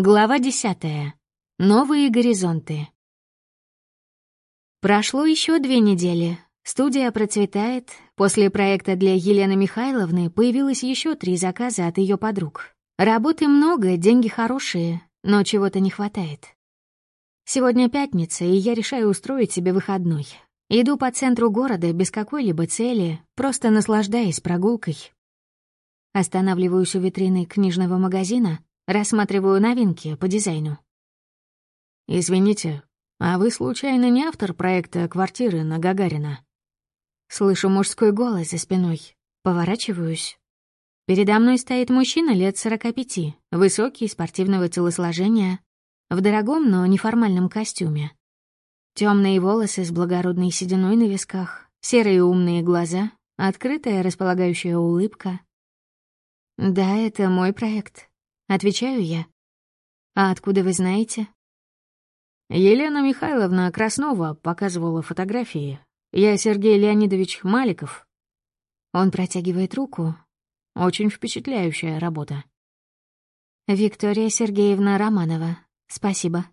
Глава десятая. Новые горизонты. Прошло еще две недели. Студия процветает. После проекта для Елены Михайловны появилось еще три заказа от ее подруг. Работы много, деньги хорошие, но чего-то не хватает. Сегодня пятница, и я решаю устроить себе выходной. Иду по центру города без какой-либо цели, просто наслаждаясь прогулкой. Останавливаюсь у витрины книжного магазина, рассматриваю новинки по дизайну. «Извините, а вы случайно не автор проекта «Квартиры» на Гагарина?» Слышу мужской голос за спиной. Поворачиваюсь. Передо мной стоит мужчина лет сорока пяти, высокий, спортивного телосложения, в дорогом, но неформальном костюме. Темные волосы с благородной сединой на висках, серые умные глаза, открытая располагающая улыбка. «Да, это мой проект», — отвечаю я. «А откуда вы знаете?» Елена Михайловна Краснова показывала фотографии. Я Сергей Леонидович Маликов. Он протягивает руку, очень впечатляющая работа. Виктория Сергеевна Романова. Спасибо.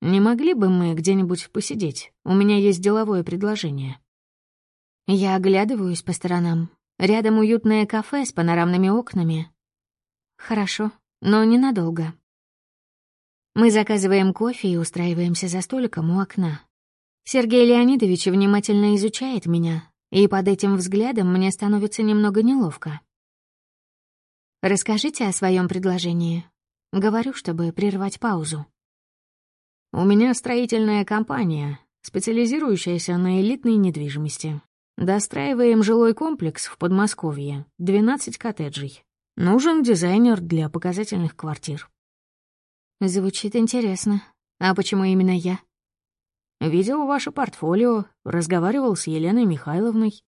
Не могли бы мы где-нибудь посидеть? У меня есть деловое предложение. Я оглядываюсь по сторонам. Рядом уютное кафе с панорамными окнами. Хорошо, но ненадолго. Мы заказываем кофе и устраиваемся за столиком у окна. Сергей Леонидович внимательно изучает меня, и под этим взглядом мне становится немного неловко. Расскажите о своем предложении. Говорю, чтобы прервать паузу. У меня строительная компания, специализирующаяся на элитной недвижимости. Достраиваем жилой комплекс в Подмосковье, 12 коттеджей. Нужен дизайнер для показательных квартир. Звучит интересно. А почему именно я? Видел ваше портфолио, разговаривал с Еленой Михайловной.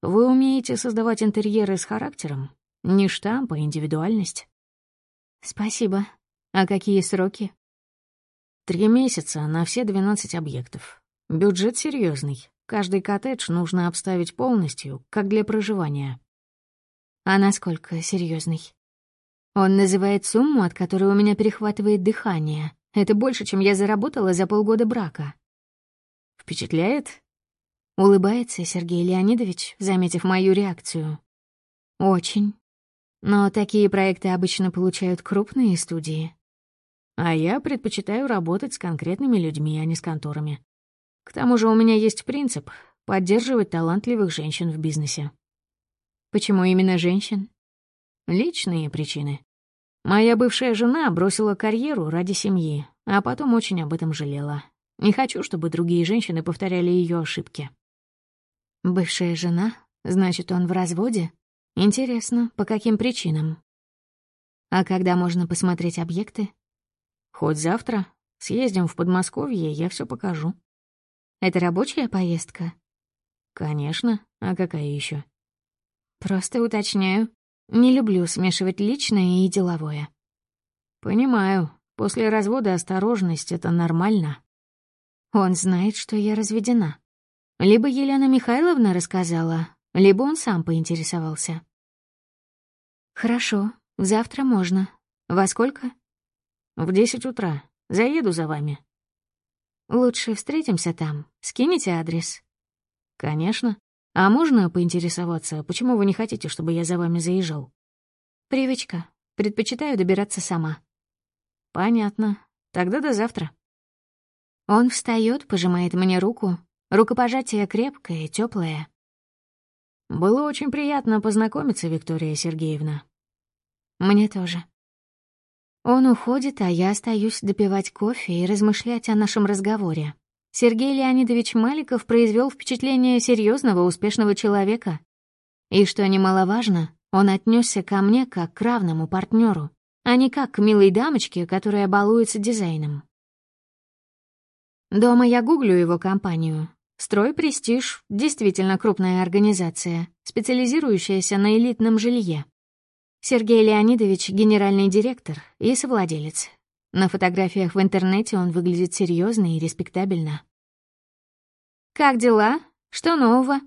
Вы умеете создавать интерьеры с характером, не штамп, а индивидуальность. Спасибо. А какие сроки? Три месяца на все двенадцать объектов. Бюджет серьезный. Каждый коттедж нужно обставить полностью, как для проживания. А насколько серьезный? Он называет сумму, от которой у меня перехватывает дыхание. Это больше, чем я заработала за полгода брака. Впечатляет? Улыбается Сергей Леонидович, заметив мою реакцию. Очень. Но такие проекты обычно получают крупные студии. А я предпочитаю работать с конкретными людьми, а не с конторами. К тому же у меня есть принцип — поддерживать талантливых женщин в бизнесе. Почему именно женщин? Личные причины. Моя бывшая жена бросила карьеру ради семьи, а потом очень об этом жалела. Не хочу, чтобы другие женщины повторяли ее ошибки. Бывшая жена? Значит, он в разводе? Интересно, по каким причинам? А когда можно посмотреть объекты? Хоть завтра. Съездим в Подмосковье, я все покажу. Это рабочая поездка? Конечно. А какая еще? Просто уточняю. Не люблю смешивать личное и деловое. Понимаю. После развода осторожность — это нормально. Он знает, что я разведена. Либо Елена Михайловна рассказала, либо он сам поинтересовался. «Хорошо, завтра можно. Во сколько?» «В десять утра. Заеду за вами». «Лучше встретимся там. Скинете адрес?» «Конечно. А можно поинтересоваться, почему вы не хотите, чтобы я за вами заезжал?» «Привычка. Предпочитаю добираться сама». «Понятно. Тогда до завтра». Он встает, пожимает мне руку. Рукопожатие крепкое, теплое. Было очень приятно познакомиться, Виктория Сергеевна. Мне тоже. Он уходит, а я остаюсь допивать кофе и размышлять о нашем разговоре. Сергей Леонидович Маликов произвел впечатление серьезного, успешного человека. И, что немаловажно, он отнесся ко мне как к равному партнеру, а не как к милой дамочке, которая балуется дизайном. Дома я гуглю его компанию, Строй Престиж — действительно крупная организация, специализирующаяся на элитном жилье. Сергей Леонидович — генеральный директор и совладелец. На фотографиях в интернете он выглядит серьезно и респектабельно. «Как дела? Что нового?»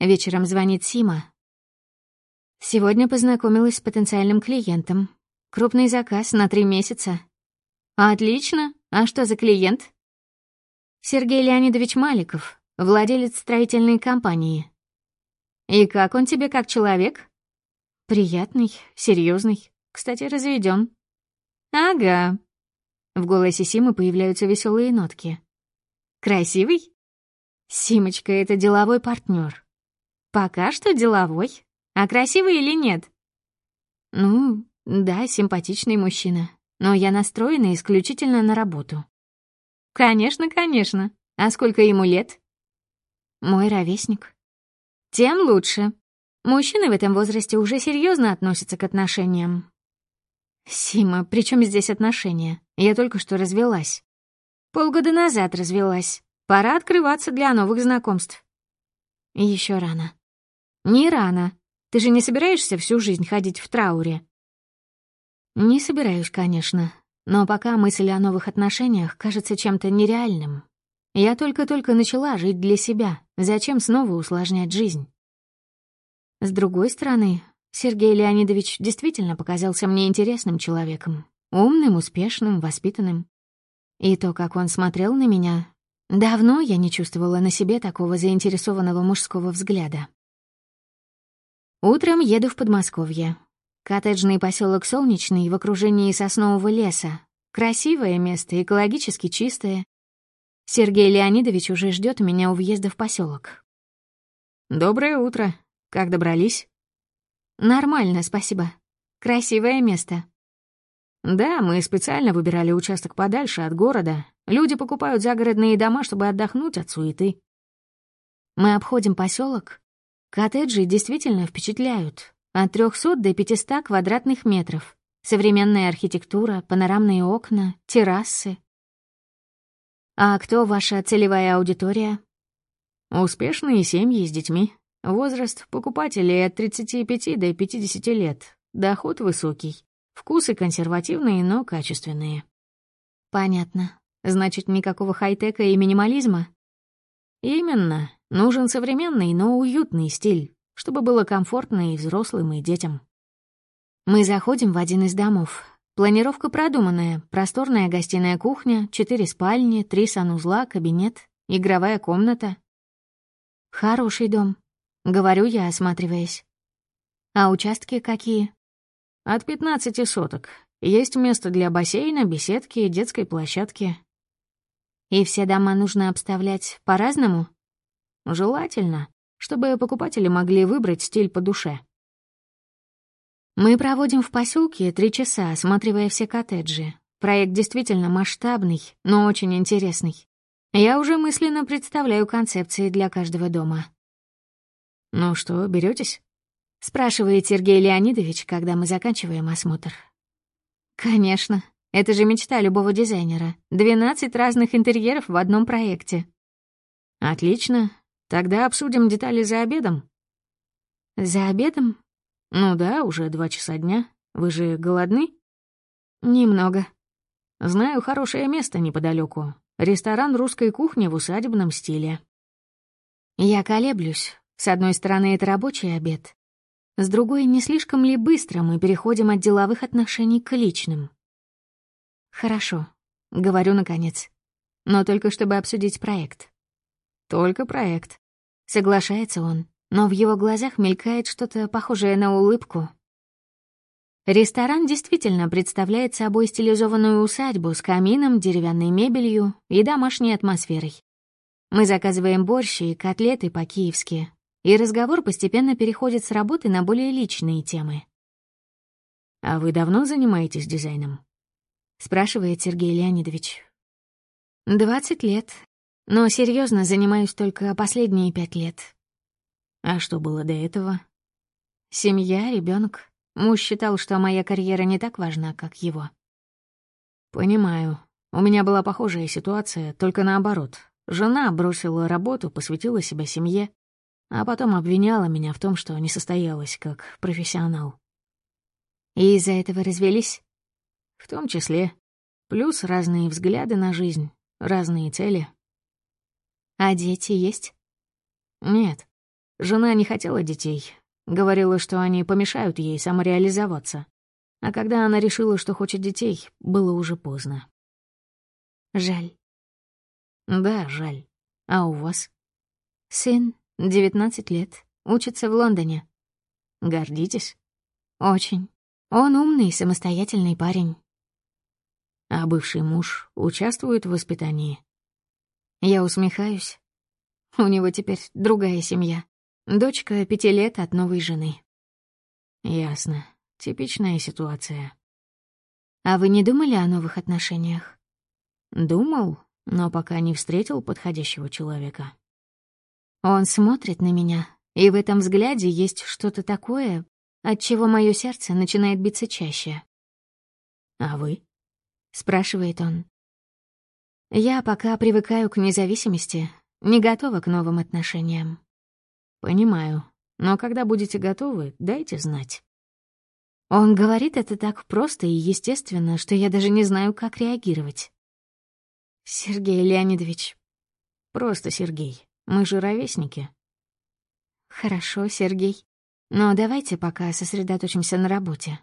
Вечером звонит Сима. Сегодня познакомилась с потенциальным клиентом. Крупный заказ на три месяца. Отлично. А что за клиент? Сергей Леонидович Маликов, владелец строительной компании. И как он тебе как человек? Приятный, серьезный, кстати, разведен. Ага. В голосе Симы появляются веселые нотки. Красивый? Симочка — это деловой партнер. Пока что деловой. А красивый или нет? Ну, да, симпатичный мужчина. Но я настроена исключительно на работу. Конечно, конечно. А сколько ему лет? Мой ровесник. Тем лучше. Мужчины в этом возрасте уже серьезно относятся к отношениям. Сима, при чем здесь отношения? Я только что развелась. Полгода назад развелась. Пора открываться для новых знакомств. Еще рано. Не рано. Ты же не собираешься всю жизнь ходить в трауре? Не собираюсь, конечно. Но пока мысль о новых отношениях кажется чем-то нереальным. Я только-только начала жить для себя. Зачем снова усложнять жизнь? С другой стороны, Сергей Леонидович действительно показался мне интересным человеком. Умным, успешным, воспитанным. И то, как он смотрел на меня, давно я не чувствовала на себе такого заинтересованного мужского взгляда. Утром еду в Подмосковье. Коттеджный поселок Солнечный в окружении соснового леса. Красивое место, экологически чистое. Сергей Леонидович уже ждет меня у въезда в поселок. «Доброе утро. Как добрались?» «Нормально, спасибо. Красивое место». «Да, мы специально выбирали участок подальше от города. Люди покупают загородные дома, чтобы отдохнуть от суеты». Мы обходим поселок, Коттеджи действительно впечатляют. От 300 до 500 квадратных метров. Современная архитектура, панорамные окна, террасы. А кто ваша целевая аудитория? Успешные семьи с детьми. Возраст покупателей от 35 до 50 лет. Доход высокий. Вкусы консервативные, но качественные. Понятно. Значит, никакого хай-тека и минимализма? Именно. Нужен современный, но уютный стиль, чтобы было комфортно и взрослым, и детям. Мы заходим в один из домов. Планировка продуманная. Просторная гостиная кухня, четыре спальни, три санузла, кабинет, игровая комната. Хороший дом. Говорю я, осматриваясь. А участки какие? От 15 соток. Есть место для бассейна, беседки, детской площадки. И все дома нужно обставлять по-разному? Желательно, чтобы покупатели могли выбрать стиль по душе. Мы проводим в поселке три часа, осматривая все коттеджи. Проект действительно масштабный, но очень интересный. Я уже мысленно представляю концепции для каждого дома. «Ну что, беретесь? спрашивает Сергей Леонидович, когда мы заканчиваем осмотр. «Конечно. Это же мечта любого дизайнера. Двенадцать разных интерьеров в одном проекте». «Отлично. Тогда обсудим детали за обедом. За обедом? Ну да, уже два часа дня. Вы же голодны? Немного. Знаю хорошее место неподалеку. Ресторан русской кухни в усадебном стиле. Я колеблюсь. С одной стороны, это рабочий обед. С другой, не слишком ли быстро мы переходим от деловых отношений к личным? Хорошо, говорю наконец. Но только чтобы обсудить проект. Только проект. Соглашается он, но в его глазах мелькает что-то похожее на улыбку. Ресторан действительно представляет собой стилизованную усадьбу с камином, деревянной мебелью и домашней атмосферой. Мы заказываем борщ и котлеты по-киевски, и разговор постепенно переходит с работы на более личные темы. «А вы давно занимаетесь дизайном?» — спрашивает Сергей Леонидович. «Двадцать лет, но серьезно занимаюсь только последние пять лет. А что было до этого? Семья, ребенок. Муж считал, что моя карьера не так важна, как его. Понимаю. У меня была похожая ситуация, только наоборот. Жена бросила работу, посвятила себя семье, а потом обвиняла меня в том, что не состоялась как профессионал. И из-за этого развелись? В том числе. Плюс разные взгляды на жизнь, разные цели. А дети есть? Нет. Жена не хотела детей. Говорила, что они помешают ей самореализоваться. А когда она решила, что хочет детей, было уже поздно. Жаль. Да, жаль. А у вас? Сын, 19 лет, учится в Лондоне. Гордитесь? Очень. Он умный, самостоятельный парень. А бывший муж участвует в воспитании? Я усмехаюсь. У него теперь другая семья. Дочка пяти лет от новой жены. Ясно. Типичная ситуация. А вы не думали о новых отношениях? Думал, но пока не встретил подходящего человека. Он смотрит на меня, и в этом взгляде есть что-то такое, от чего мое сердце начинает биться чаще. «А вы?» — спрашивает он. «Я пока привыкаю к независимости, не готова к новым отношениям». «Понимаю, но когда будете готовы, дайте знать». Он говорит это так просто и естественно, что я даже не знаю, как реагировать. «Сергей Леонидович». «Просто Сергей. Мы же ровесники». «Хорошо, Сергей. Но давайте пока сосредоточимся на работе».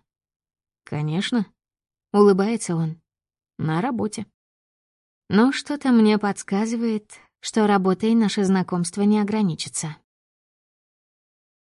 «Конечно», — улыбается он. «На работе». Но что-то мне подсказывает, что работой наше знакомство не ограничится.